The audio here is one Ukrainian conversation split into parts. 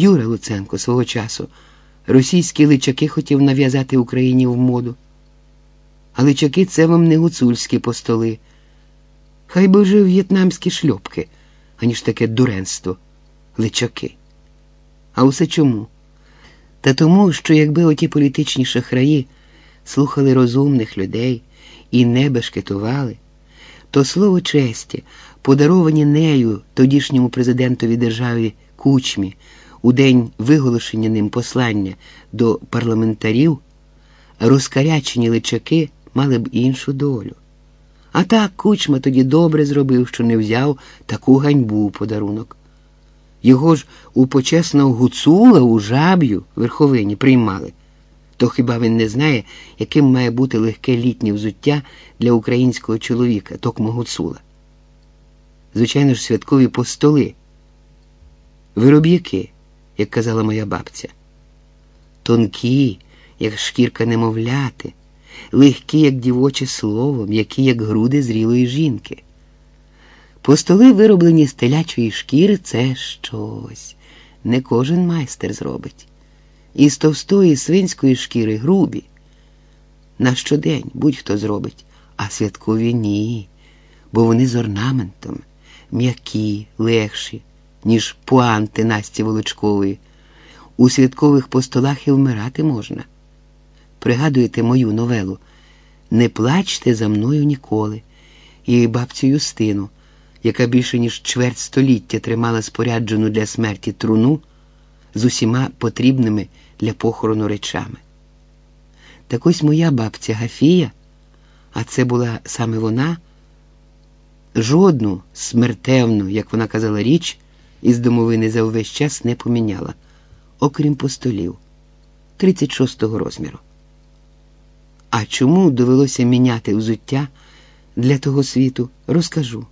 Юра Луценко свого часу російські личаки хотів нав'язати Україні в моду. А личаки це вам не гуцульські постоли. Хай би вже в'єтнамські шльопки, аніж таке дуренство, личаки. А усе чому? Та тому, що якби оті політичні шахраї слухали розумних людей і не бешкетували, то слово честі, подаровані нею тодішньому президентові держави Кучмі у день виголошення ним послання до парламентарів, розкарячені личаки мали б іншу долю. А так кучма тоді добре зробив, що не взяв таку ганьбу у подарунок. Його ж у почесного гуцула у жаб'ю верховині приймали. То хіба він не знає, яким має бути легке літнє взуття для українського чоловіка, токмо гуцула? Звичайно ж, святкові постоли, вироб'яки, як казала моя бабця, тонкі, як шкірка немовляти, легкі, як дівоче слово, м'які, як груди зрілої жінки. Постоли, вироблені з телячої шкіри, це щось. Не кожен майстер зробить. Із товстої свинської шкіри грубі. На щодень будь-хто зробить, а святкові ні, бо вони з орнаментом, м'які, легші, ніж пуанти Насті Волочкової. У святкових постолах і вмирати можна. Пригадуєте мою новелу Не плачте за мною ніколи, її бабцю Юстину яка більше ніж чверть століття тримала споряджену для смерті труну з усіма потрібними для похорону речами. Так ось моя бабця Гафія, а це була саме вона, жодну смертевну, як вона казала, річ із домовини за увесь час не поміняла, окрім постолів 36-го розміру. А чому довелося міняти взуття для того світу, розкажу.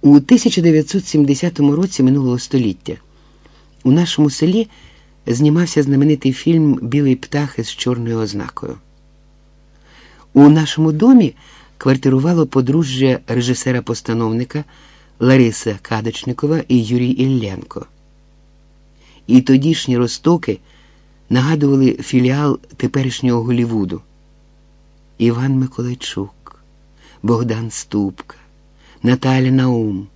У 1970 році минулого століття у нашому селі знімався знаменитий фільм Білий птах із чорною ознакою. У нашому домі квартирувало подружжя режисера-постановника Лариса Кадочникова і Юрій Ілленко. І тодішні ростоки нагадували філіал теперішнього Голівуду Іван Миколайчук, Богдан Ступка. Наталя Наум,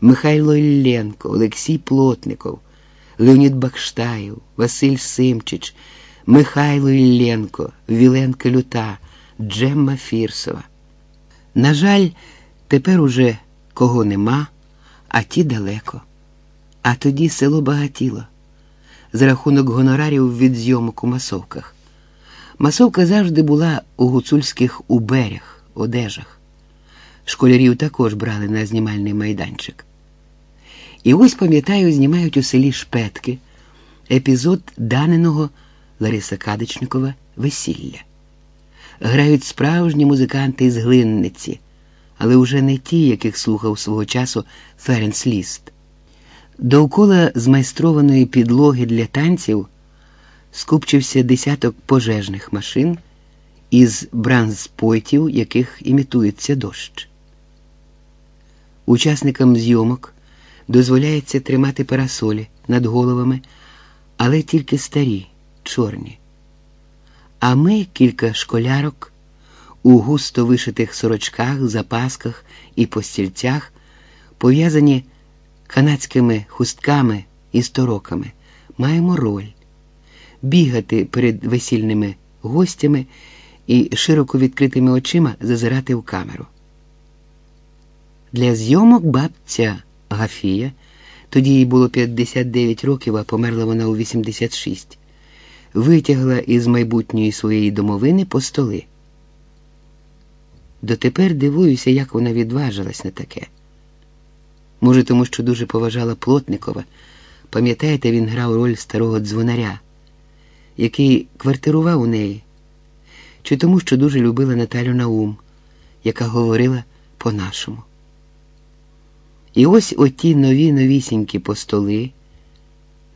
Михайло Ілленко, Олексій Плотников, Леонід Бакштаєв, Василь Симчич, Михайло Ілленко, Віленка Люта, Джемма Фірсова. На жаль, тепер уже кого нема, а ті далеко. А тоді село багатіло за рахунок гонорарів від зйомок у масовках. Масовка завжди була у гуцульських уберях, одежах. Школярів також брали на знімальний майданчик. І ось, пам'ятаю, знімають у селі Шпетки епізод даненого Лариса Кадичникова весілля. Грають справжні музиканти з глинниці, але вже не ті, яких слухав свого часу Ференс Ліст. Довкола змайстрованої підлоги для танців скупчився десяток пожежних машин із бранспойтів, яких імітується дощ. Учасникам зйомок дозволяється тримати парасолі над головами, але тільки старі, чорні. А ми, кілька школярок, у густо вишитих сорочках, запасках і постільцях, пов'язані канадськими хустками і стороками, маємо роль бігати перед весільними гостями і широко відкритими очима зазирати в камеру. Для зйомок бабця Гафія, тоді їй було 59 років, а померла вона у 86, витягла із майбутньої своєї домовини по столи. Дотепер дивуюся, як вона відважилась на таке. Може, тому що дуже поважала Плотникова. Пам'ятаєте, він грав роль старого дзвонаря, який квартирував у неї, чи тому, що дуже любила Наталю Наум, яка говорила по-нашому. І ось оті нові новісінькі постоли,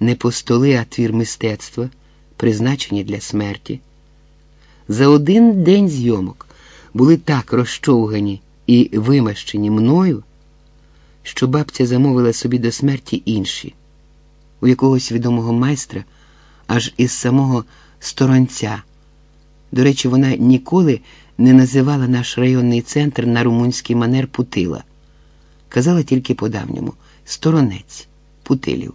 не постоли, а твір мистецтва, призначені для смерті, за один день зйомок були так розчовгані і вимащені мною, що бабця замовила собі до смерті інші. у якогось відомого майстра, аж із самого сторонця. До речі, вона ніколи не називала наш районний центр на румунський манер Путила. Казала тільки по-давньому сторонець Путилів.